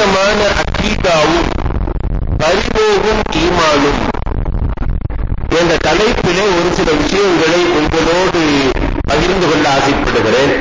கடினமான அக்கீதாவும் பரிபோகும் ஈமானும் என்ற தலைப்பிலே ஒரு சில விஷயங்களை உங்களோடு பகிர்ந்து கொள்ள ஆசைப்படுகிறேன்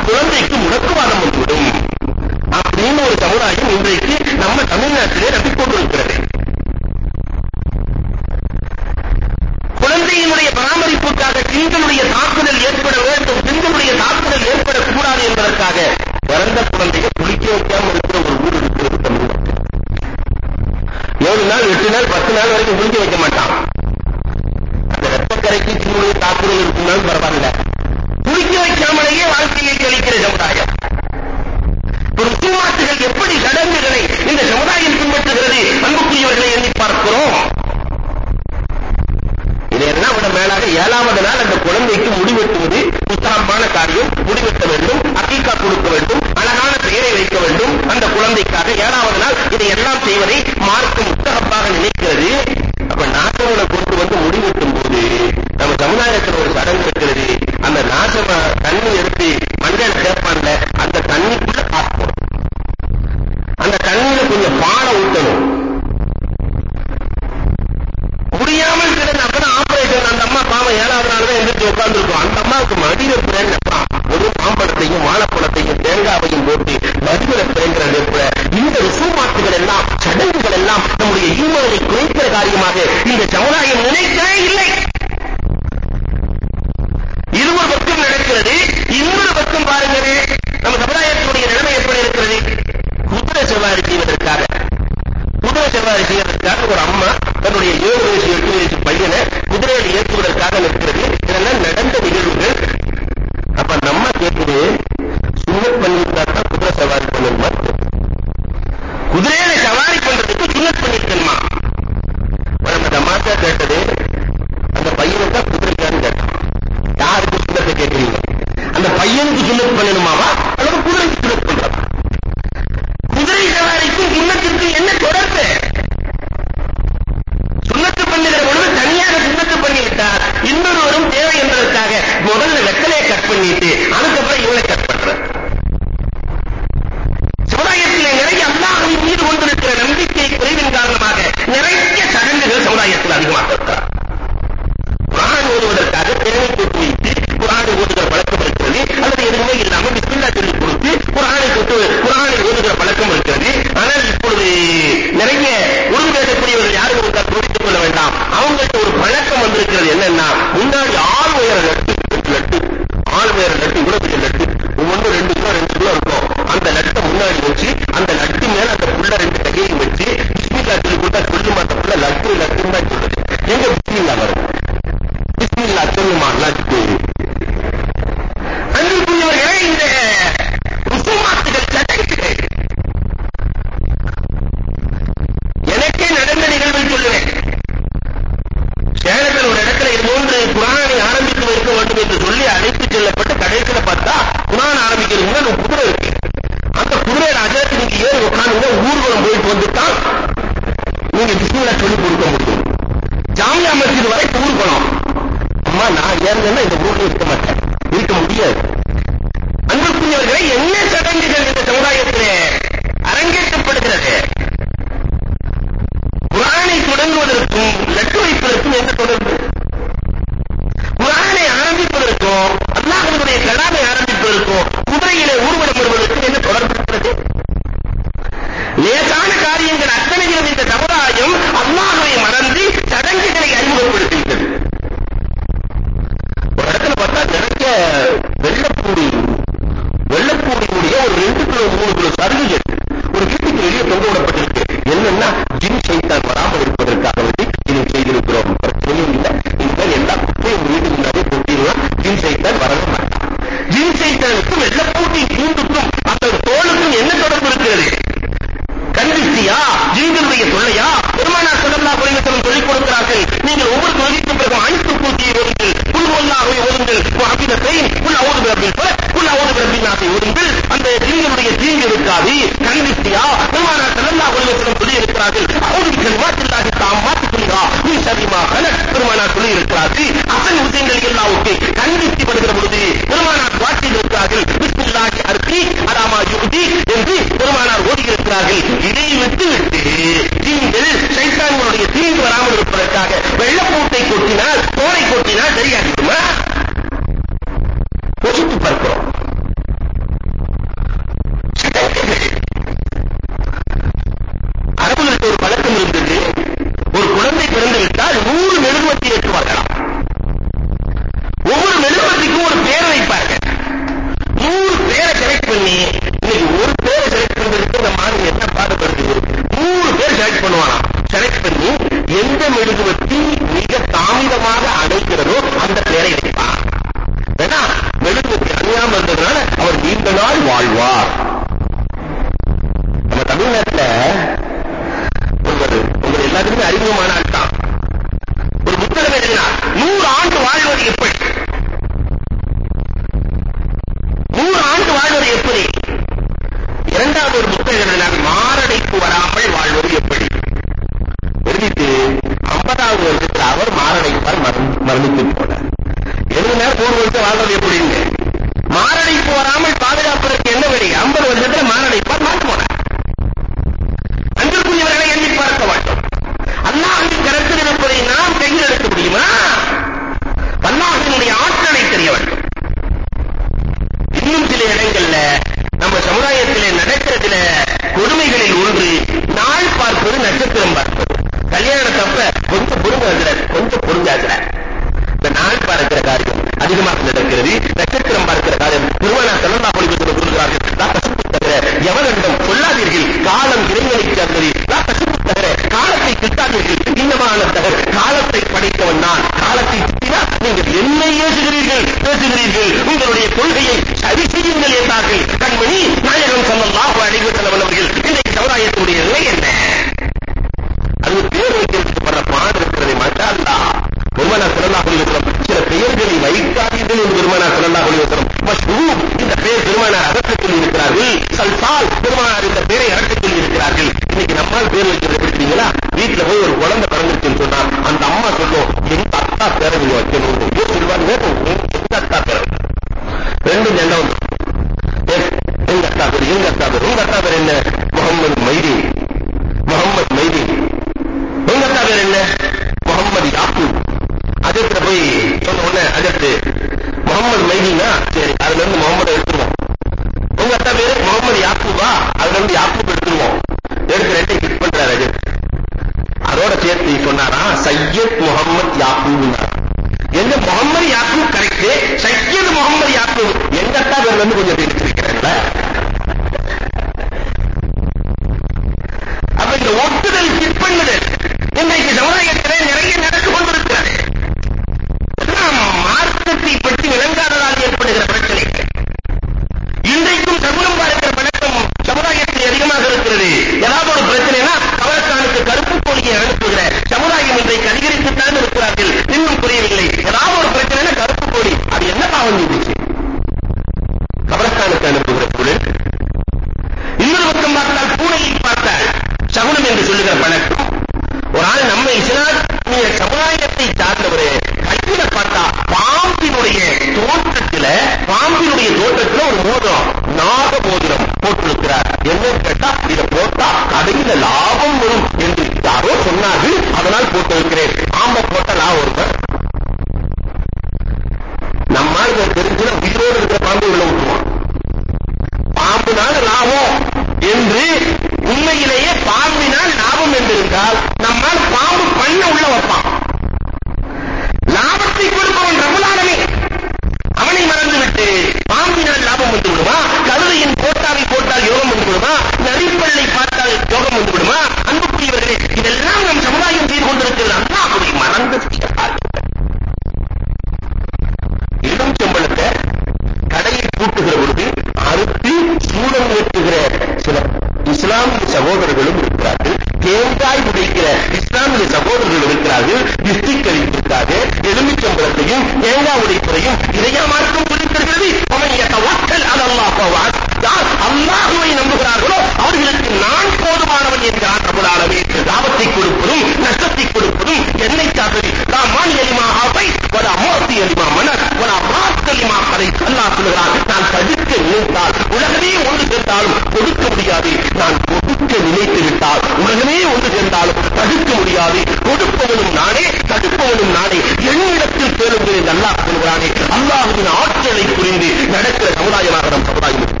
சொல்கிறானே அல்லாஹ்வின் ஆற்றலை புரிந்து நடக்கிற சமுதாயமாக நம் சமுதாயம்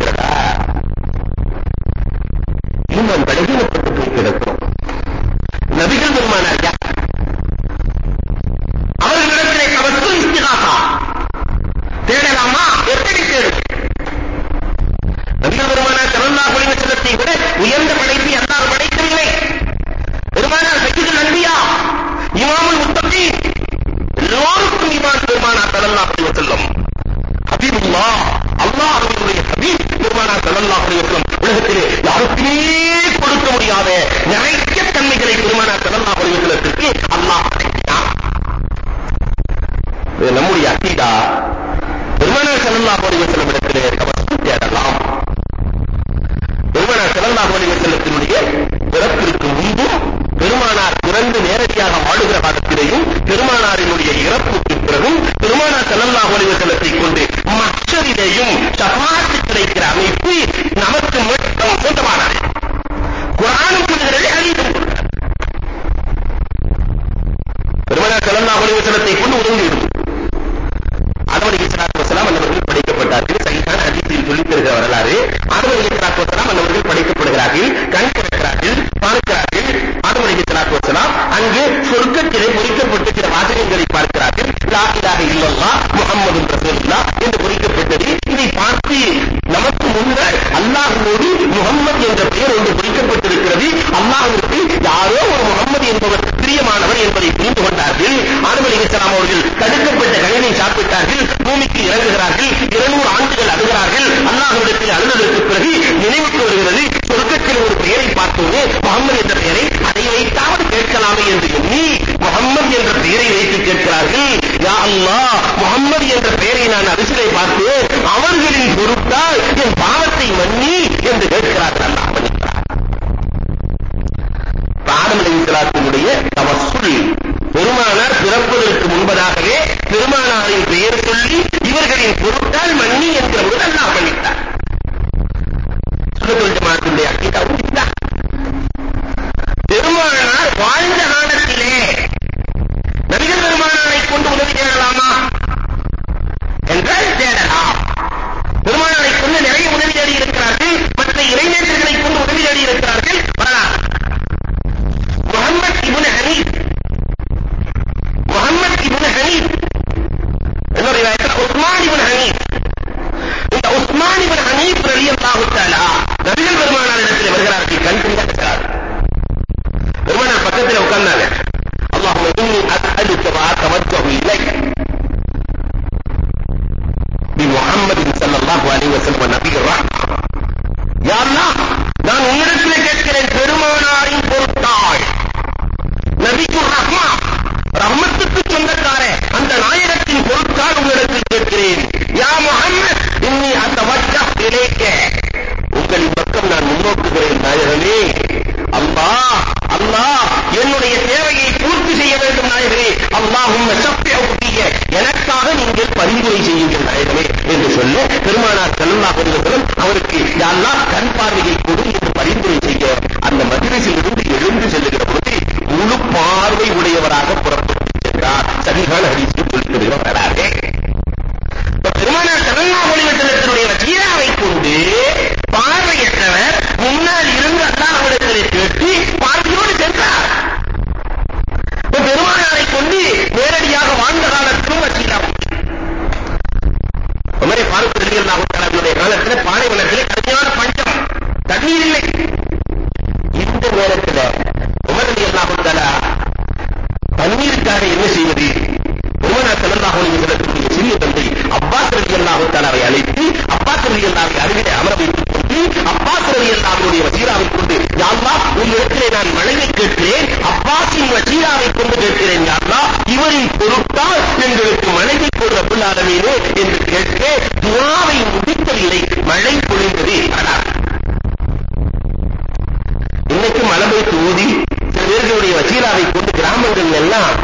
திருவிழாவை கொண்டு கிராமங்கள் எல்லாம்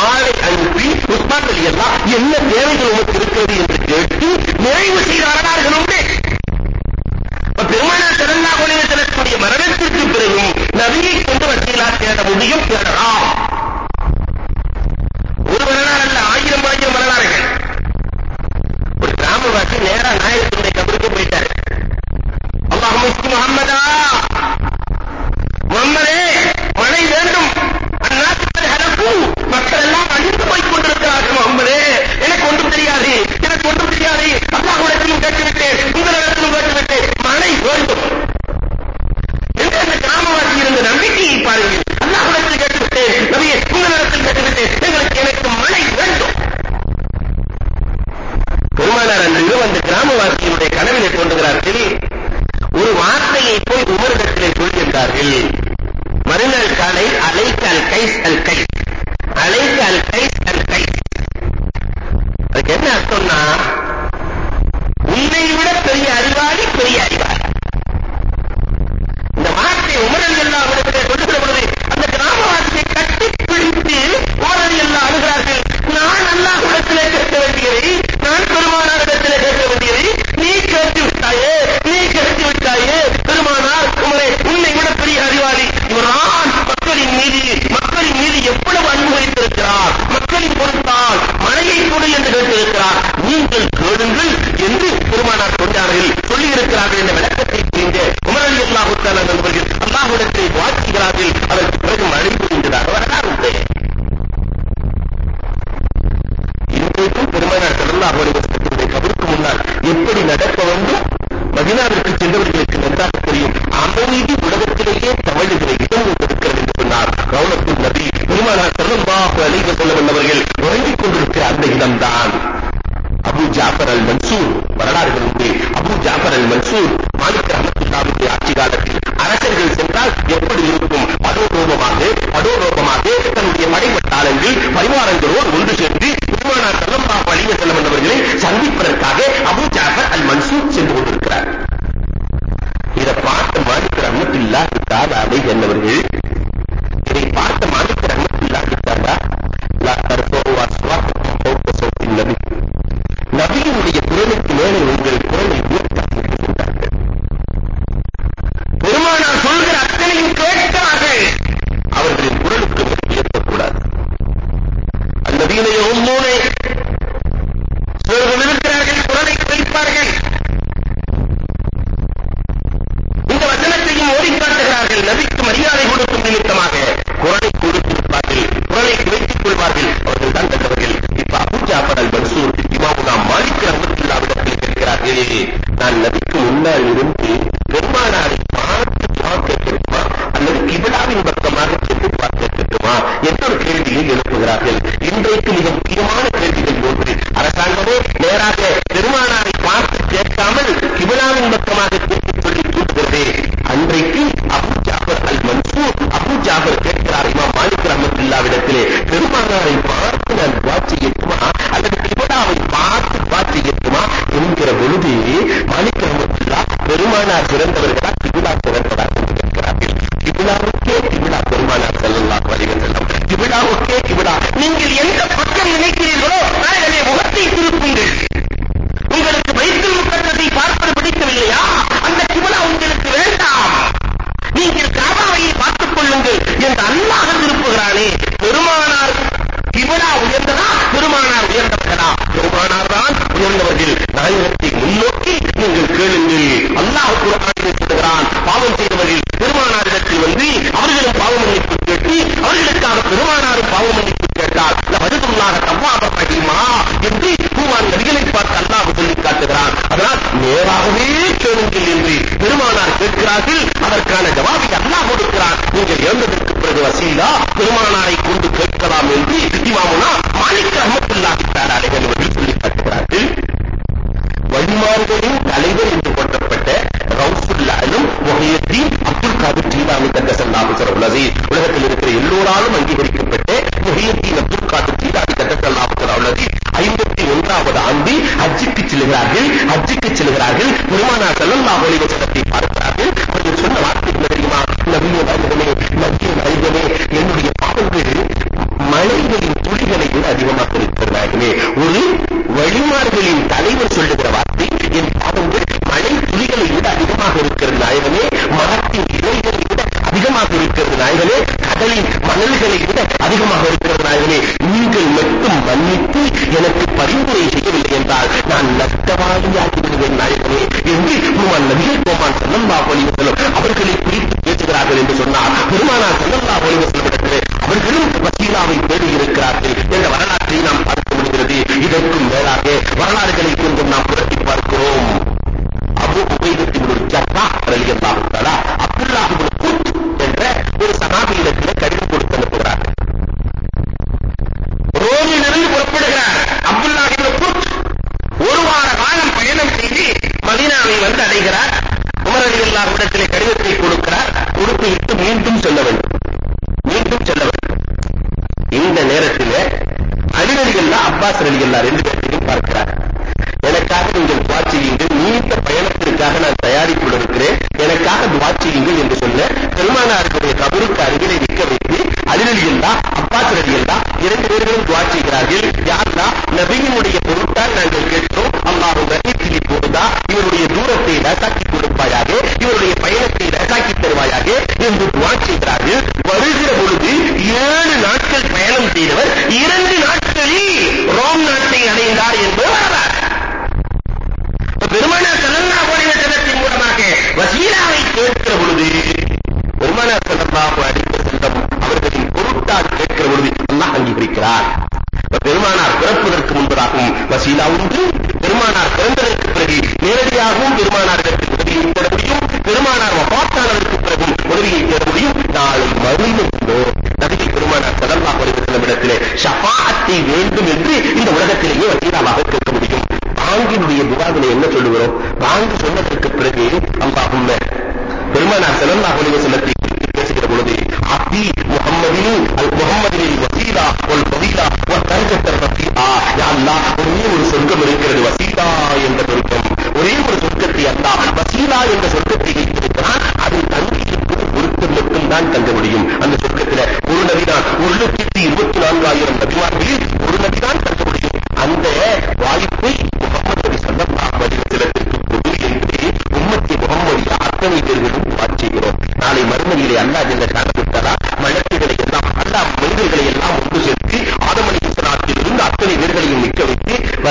ஆளை அனுப்பி உஸ்மான் அலி அல்லா என்ன தேவைகள் உங்களுக்கு இருக்கிறது என்று கேட்டு நிறைவு her yerin அப்பாஸ் எல்லாம் இரண்டு பேர்களும் துஆ செய்கிறார்கள். யா அல்லாஹ் நபியினுடைய பொருட்டால் நாங்கள் கேட்கிறோம்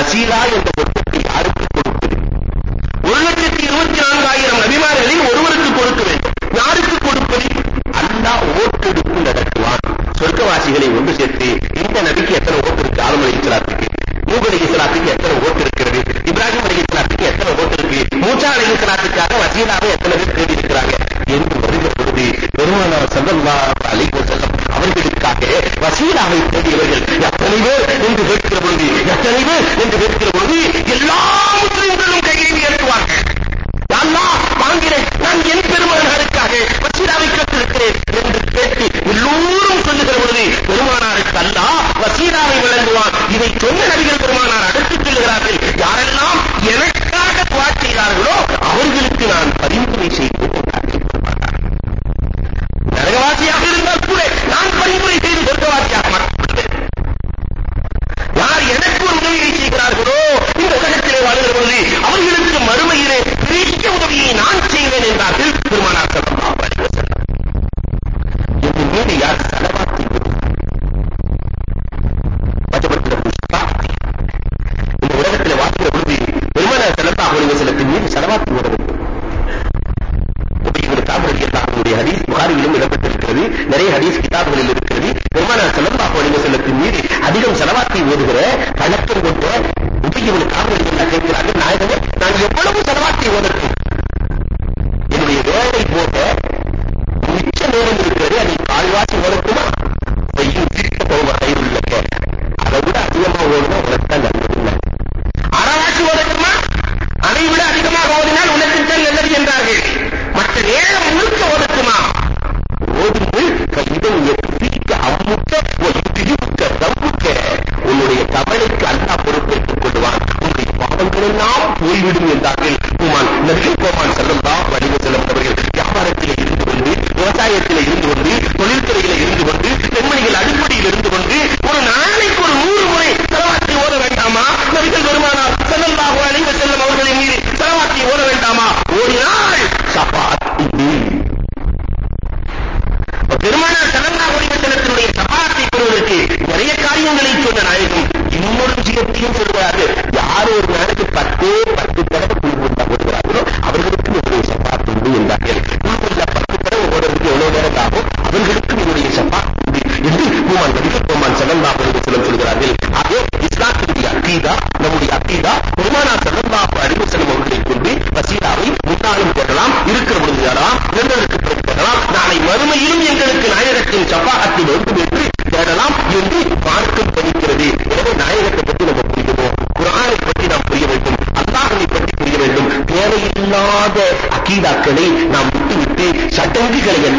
வசீலா என்ற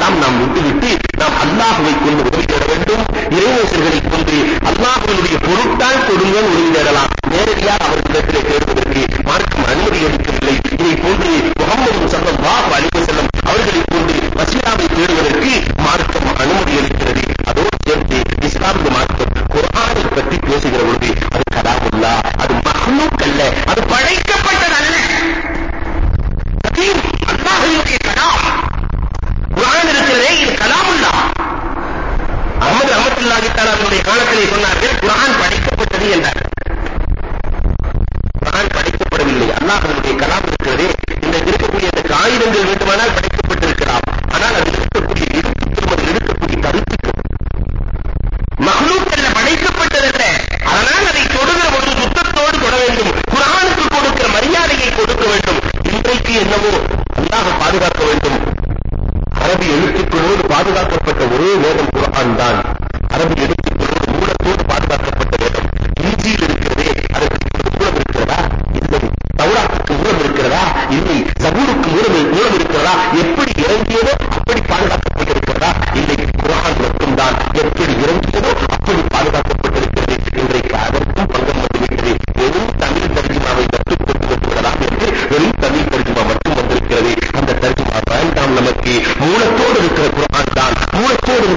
எல்லாம் நாம் விட்டுவிட்டு நாம் அல்லாஹுவை கொண்டு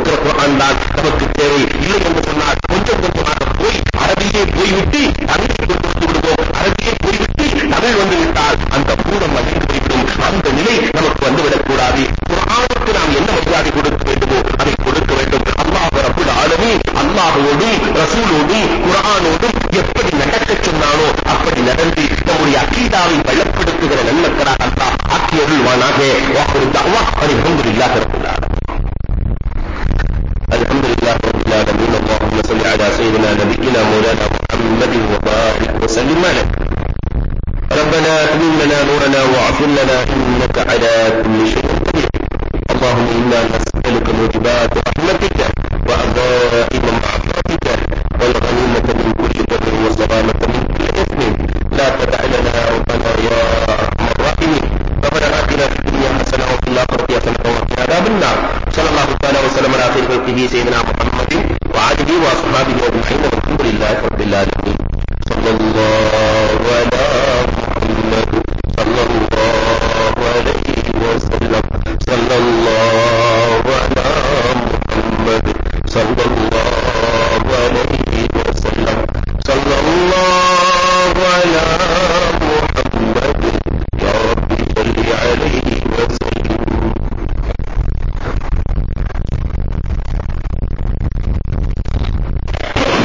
இருக்கிற குரான் தான் நமக்கு தேவை. இல்லை என்று சொன்னால் கொஞ்சம் கொஞ்சமாக போய் அரபியே போய்விட்டு தமிழ் கொண்டு வந்து விடுவோம். அரபி